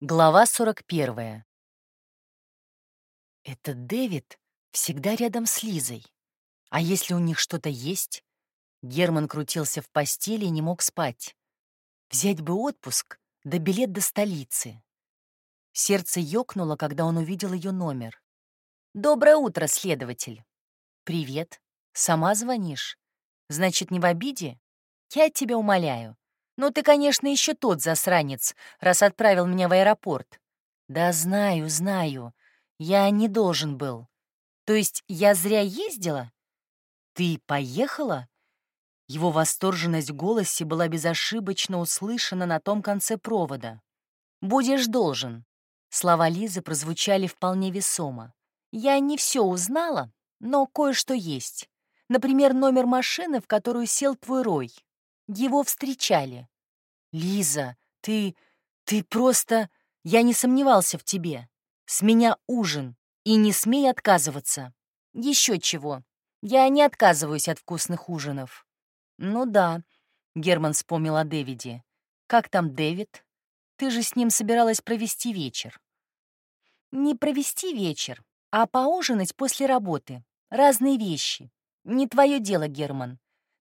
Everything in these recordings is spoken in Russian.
Глава 41. Этот Дэвид всегда рядом с Лизой. А если у них что-то есть? Герман крутился в постели и не мог спать. Взять бы отпуск, да билет до столицы. Сердце ёкнуло, когда он увидел ее номер. «Доброе утро, следователь». «Привет. Сама звонишь? Значит, не в обиде? Я тебя умоляю. «Ну ты, конечно, еще тот засранец, раз отправил меня в аэропорт». «Да знаю, знаю. Я не должен был. То есть я зря ездила?» «Ты поехала?» Его восторженность в голосе была безошибочно услышана на том конце провода. «Будешь должен». Слова Лизы прозвучали вполне весомо. «Я не все узнала, но кое-что есть. Например, номер машины, в которую сел твой Рой. Его встречали. «Лиза, ты... ты просто... Я не сомневался в тебе. С меня ужин, и не смей отказываться. Еще чего. Я не отказываюсь от вкусных ужинов». «Ну да», — Герман вспомнил о Дэвиде. «Как там Дэвид? Ты же с ним собиралась провести вечер». «Не провести вечер, а поужинать после работы. Разные вещи. Не твое дело, Герман.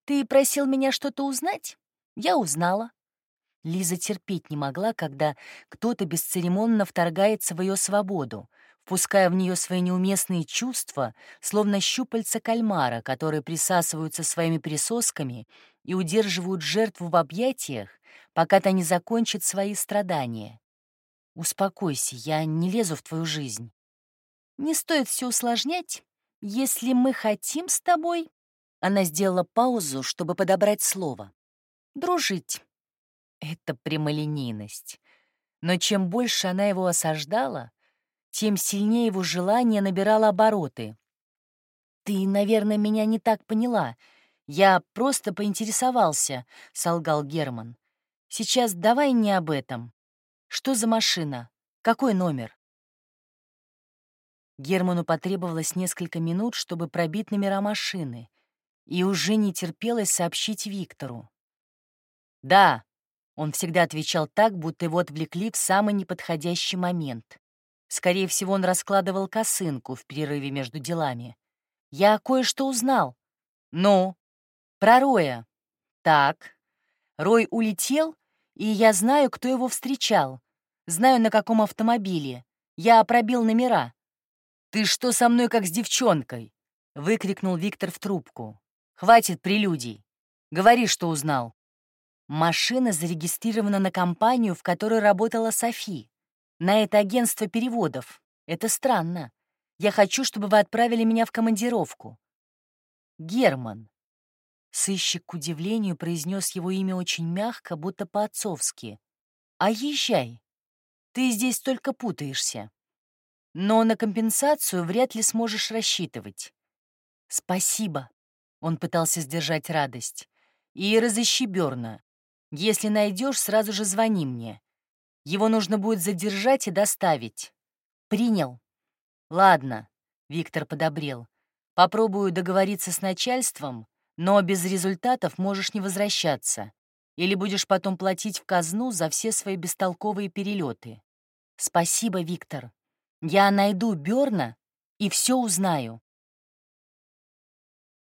Ты просил меня что-то узнать? Я узнала. Лиза терпеть не могла, когда кто-то бесцеремонно вторгается в ее свободу, впуская в нее свои неуместные чувства, словно щупальца кальмара, которые присасываются своими присосками и удерживают жертву в объятиях, пока та не закончит свои страдания. «Успокойся, я не лезу в твою жизнь. Не стоит все усложнять, если мы хотим с тобой...» Она сделала паузу, чтобы подобрать слово. «Дружить. Это прямолинейность. Но чем больше она его осаждала, тем сильнее его желание набирало обороты. «Ты, наверное, меня не так поняла. Я просто поинтересовался», — солгал Герман. «Сейчас давай не об этом. Что за машина? Какой номер?» Герману потребовалось несколько минут, чтобы пробить номера машины, и уже не терпелось сообщить Виктору. «Да, он всегда отвечал так, будто его отвлекли в самый неподходящий момент. Скорее всего, он раскладывал косынку в перерыве между делами. «Я кое-что узнал». «Ну?» «Про Роя». «Так». Рой улетел, и я знаю, кто его встречал. Знаю, на каком автомобиле. Я пробил номера. «Ты что со мной, как с девчонкой?» — выкрикнул Виктор в трубку. «Хватит прелюдий. Говори, что узнал». Машина зарегистрирована на компанию, в которой работала Софи. На это агентство переводов. Это странно. Я хочу, чтобы вы отправили меня в командировку. Герман. Сыщик к удивлению произнес его имя очень мягко, будто по-отцовски. А езжай. Ты здесь только путаешься. Но на компенсацию вряд ли сможешь рассчитывать. Спасибо. Он пытался сдержать радость. И разыщи Бёрна. Если найдешь, сразу же звони мне. Его нужно будет задержать и доставить. Принял. Ладно, Виктор подобрел. Попробую договориться с начальством, но без результатов можешь не возвращаться. Или будешь потом платить в казну за все свои бестолковые перелеты. Спасибо, Виктор. Я найду Берна и все узнаю.